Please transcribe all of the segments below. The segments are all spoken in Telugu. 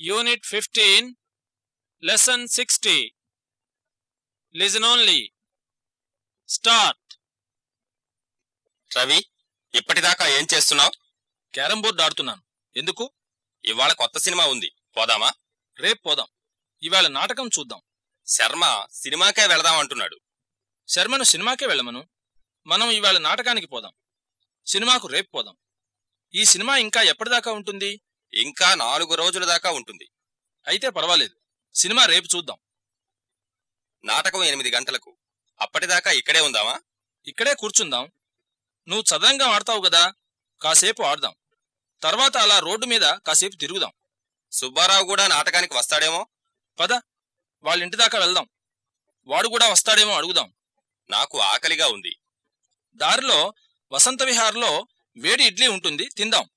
Unit fifteen lesson sixty listen only start Ravi ఇప్పటిదాకా ఏం చేస్తున్నావు? క్యారం బోర్డ్ ఆడుతున్నాను. ఎందుకు? ఇవాళ కొత్త సినిమా ఉంది. పోదామా? రేపు పోదాం. ఇవాళ నాటకం చూద్దాం. శర్మ సినిమాకే వెళదాం అంటున్నాడు. శర్మను సినిమాకే వెళ్ళమను? మనం ఇవాళ నాటకానికి పోదాం. సినిమాకు రేపు పోదాం. ఈ సినిమా ఇంకా ఎప్పటిదాకా ఉంటుంది? ఇంకా నాలుగు రోజుల దాకా ఉంటుంది. అయితే పర్వాలేదు. సినిమా రేపు చూద్దాం. నాటకం ఎనిమిది గంటలకు. అప్పటిదాకా ఇక్కడే ఉందామా? ఇక్కడే కూర్చుందాం. నువ్వు చదరంగా ఆడతావు గదా కాసేపు ఆడదాం. తర్వాత అలా రోడ్డు మీద కాసేపు తిరుగుదాం. సుబ్బారావు కూడా నాటకానికి వస్తాడేమో? పద. వాళ్ళింటి దాకా వెళ్దాం. వాడు కూడా వస్తాడేమో అడుగుదాం. నాకు ఆకలిగా ఉంది. దారిలో వసంత విహార్లో వేడి ఇడ్లీ ఉంటుంది. తిందాం.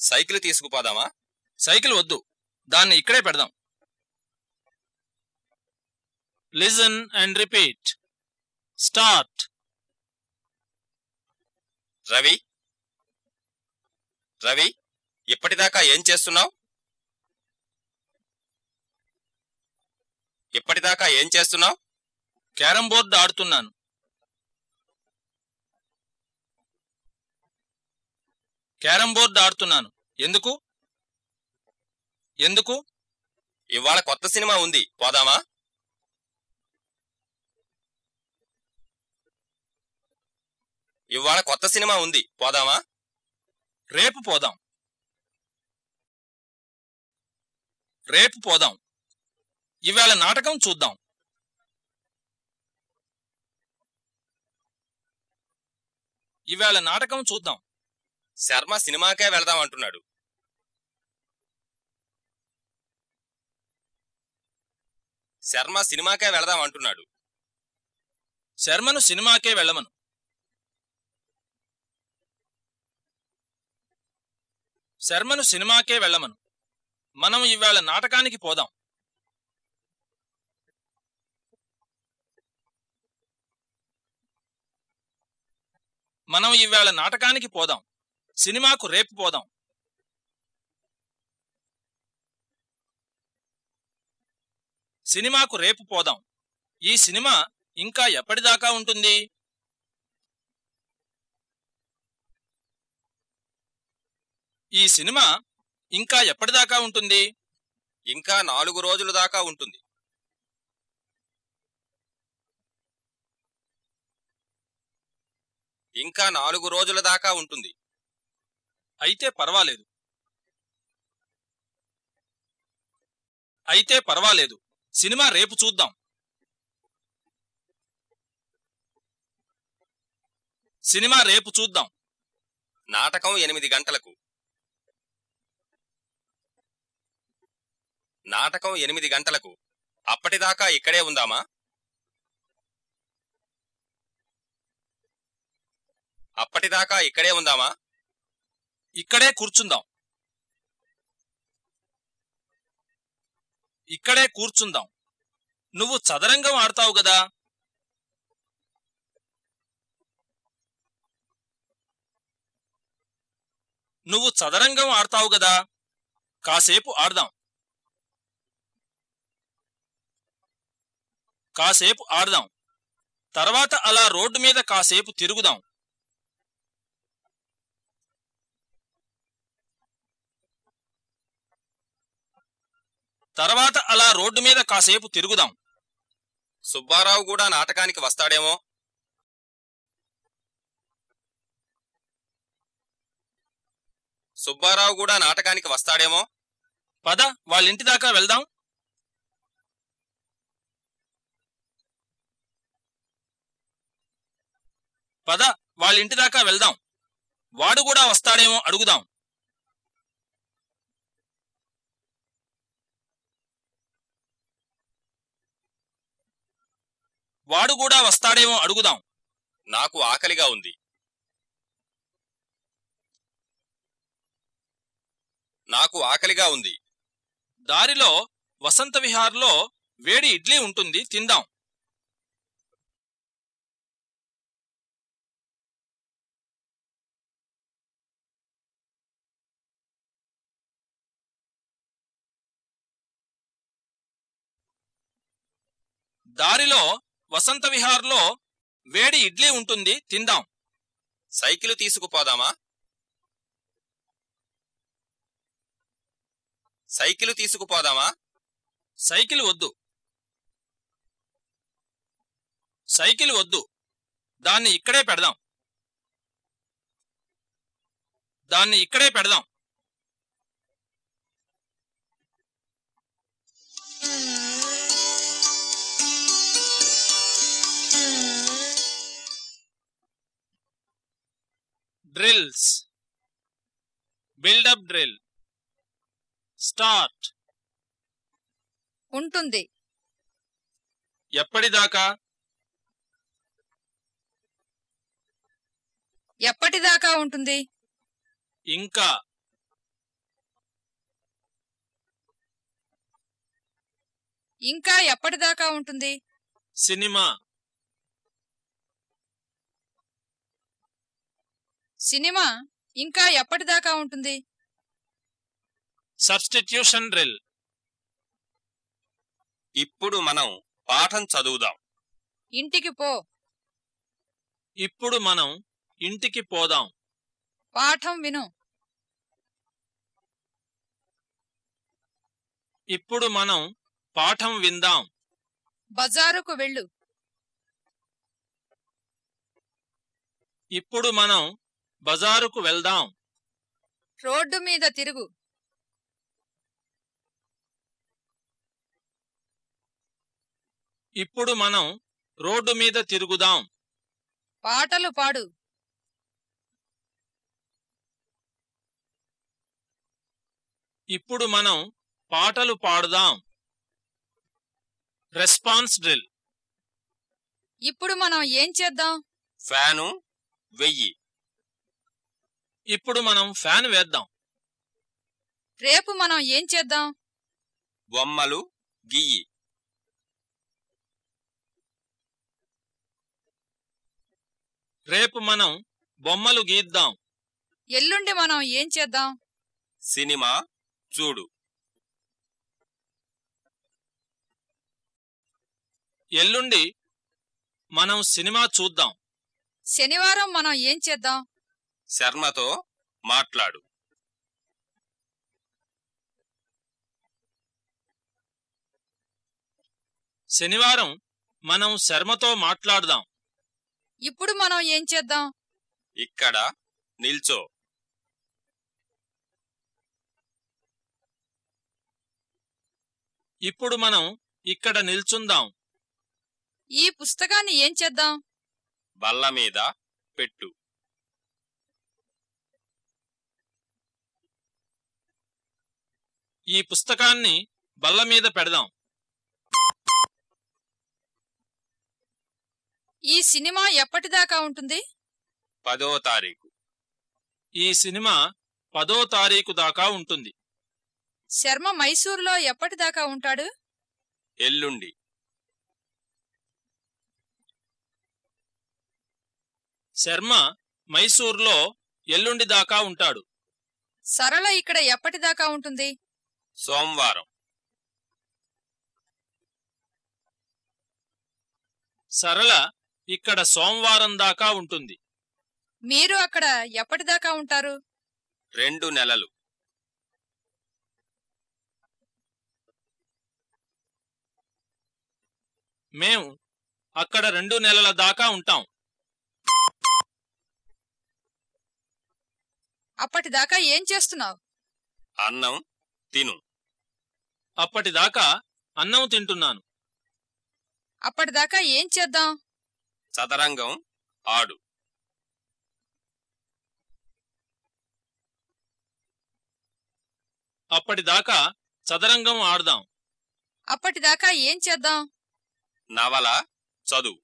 సైకిల్ తీసుకుపోదామా? సైకిల్ వద్దు. దాన్ని ఇక్కడే పెడదాం. Listen and repeat start Ravi? Ravi ఇప్పటిదాకా ఏం చేస్తున్నావు? ఇప్పటిదాకా ఏం చేస్తున్నావు? క్యారం బోర్డు ఆడుతున్నాను. క్యారం బోర్డు ఆడుతున్నాను ఎందుకు? ఎందుకు? ఇవాళ కొత్త సినిమా ఉంది. పోదామా? ఇవాళ కొత్త సినిమా ఉంది. పోదామా? రేపు పోదాం. రేపు పోదాం. ఇవాళ నాటకం చూద్దాం. ఇవాళ నాటకం చూద్దాం. శర్మ సినిమాకే వెళదాం అంటున్నాడు. శర్మ సినిమాకే వెళదాం అంటున్నాడు. శర్మను సినిమాకే వెళ్ళమను. శర్మను సినిమాకే వెళ్ళమను. మనం ఇవాళ నాటకానికి పోదాం. మనం ఇవాళ నాటకానికి పోదాం. సినిమాకు రేపు పోదాం. సినిమాకు రేపు పోదాం. ఈ సినిమా ఇంకా ఎప్పటిదాకా ఉంటుంది? ఈ సినిమా ఇంకా ఎప్పటిదాకా ఉంటుంది? ఇంకా నాలుగు రోజుల దాకా ఉంటుంది. ఇంకా నాలుగు రోజుల దాకా ఉంటుంది. అయితే పర్వాలేదు. అయితే పర్వాలేదు. సినిమా రేపు చూద్దాం. సినిమా రేపు చూద్దాం. నాటకం ఎనిమిది గంటలకు. నాటకం ఎనిమిది గంటలకు. అప్పటిదాకా ఇక్కడే ఉందామా? అప్పటిదాకా ఇక్కడే ఉందామా? ఇక్కడే కూర్చుందాం. ఇక్కడే కూర్చుందాం. నువ్వు చదరంగం ఆడతావు గదా నువ్వు చదరంగం ఆడతావు గదా కాసేపు ఆడదాం. కాసేపు ఆడదాం. తర్వాత అలా రోడ్డు మీద కాసేపు తిరుగుదాం. తర్వాత అలా రోడ్డు మీద కాసేపు తిరుగుదాం. సుబ్బారావు కూడా నాటకానికి వస్తాడేమో. సుబ్బారావు కూడా నాటకానికి వస్తాడేమో. పద వాళ్ళింటి దాకా వెళ్దాం. పద వాళ్ళింటి దాకా వెళ్దాం. వాడు కూడా వస్తాడేమో అడుగుదాం. వాడు కూడా వస్తాడేమో అడుగుదాం. నాకు ఆకలిగా ఉంది. నాకు ఆకలిగా ఉంది. దారిలో వసంత విహార్లో వేడి ఇడ్లీ ఉంటుంది తిందాం. దారిలో వసంత విహార్లో వేడి ఇడ్లీ ఉంటుంది తిందాం. సైకిల్ తీసుకుపోదామా? సైకిల్ తీసుకుపోదామా? సైకిల్ వద్దు. సైకిల్ వద్దు. దాన్ని ఇక్కడే పెడదాం. దాన్ని ఇక్కడే పెడదాం. డ్రిల్స్ బిల్డప్ డ్రిల్ స్టార్ట్ ఉంటుంది. ఎప్పటిదాకా? ఎప్పటిదాకా ఉంటుంది? ఇంకా. ఇంకా ఎప్పటిదాకా ఉంటుంది? సినిమా. సినిమా ఇంకా ఎప్పటిదాకా ఉంటుంది? Substitution drill. ఇప్పుడు మనం పాఠం చదువుదాం. ఇంటికి పో. ఇప్పుడు మనం ఇంటికి పోదాం. పాఠం విను. ఇప్పుడు మనం పాఠం విందాం. బజారుకు వెళ్ళు. ఇప్పుడు మనం బజారుకు వెళ్దాం. రోడ్డు మీద తిరుగు. ఇప్పుడు మనం రోడ్డు మీద తిరుగుదాం. పాటలు పాడు. ఇప్పుడు మనం పాటలు పాడుదాం. Response drill. ఇప్పుడు మనం ఏం చేద్దాం? ఫ్యాను వెయ్యి. ఇప్పుడు మనం ఫ్యాన్ వేద్దాం. రేపు మనం ఏం చేద్దాం? బొమ్మలు గియ్యి. రేపు మనం బొమ్మలు గీద్దాం. ఎల్లుండి మనం ఏం చేద్దాం? సినిమా చూడు. ఎల్లుండి మనం సినిమా చూద్దాం. శనివారం మనం ఏం చేద్దాం? శర్మతో మాట్లాడు. శనివారం మనం శర్మతో మాట్లాడదాం. ఇప్పుడు మనం ఏం చేద్దాం? ఇక్కడ నిల్చో. ఇప్పుడు మనం ఇక్కడ నిల్చుందాం. ఈ పుస్తకాన్ని ఏం చేద్దాం? బల్ల మీద పెట్టు. ఈ పుస్తకాన్ని బల్ల మీద పెడదాం. ఈ సినిమా ఎప్పటిదాకా ఉంటుంది? పదో తారీఖు. ఈ సినిమా పదో తారీఖు దాకా ఉంటుంది. శర్మ మైసూరులో ఎప్పటిదాకా ఉంటాడు? ఎల్లుండి. శర్మ మైసూర్లో ఎల్లుండి దాకా ఉంటాడు. సరళ ఇక్కడ ఎప్పటిదాకా ఉంటుంది? సోమవారం. సరళ ఇక్కడ సోమవారం దాకా ఉంటుంది. మీరు అక్కడ ఎప్పటిదాకా ఉంటారు? రెండు నెలలు. మేం అక్కడ రెండు నెలల దాకా ఉంటాం. అప్పటిదాకా ఏం చేస్తున్నావు? అన్నం తిను. అప్పటిదాకా అన్నం తింటున్నాను. అప్పటిదాకా ఏం చేద్దాం? చదరంగం ఆడు. అప్పటిదాకా చదరంగం ఆడదాం. అప్పటిదాకా ఏం చేద్దాం? నవల చదువు.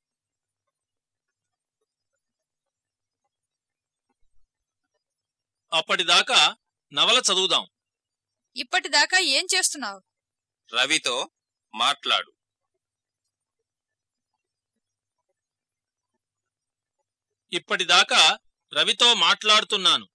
అప్పటిదాకా నవల చదువుదాం. ఇప్పటిదాకా ఏం చేస్తున్నావు? రవితో మాట్లాడు. ఇప్పటిదాకా రవితో మాట్లాడుతున్నాను.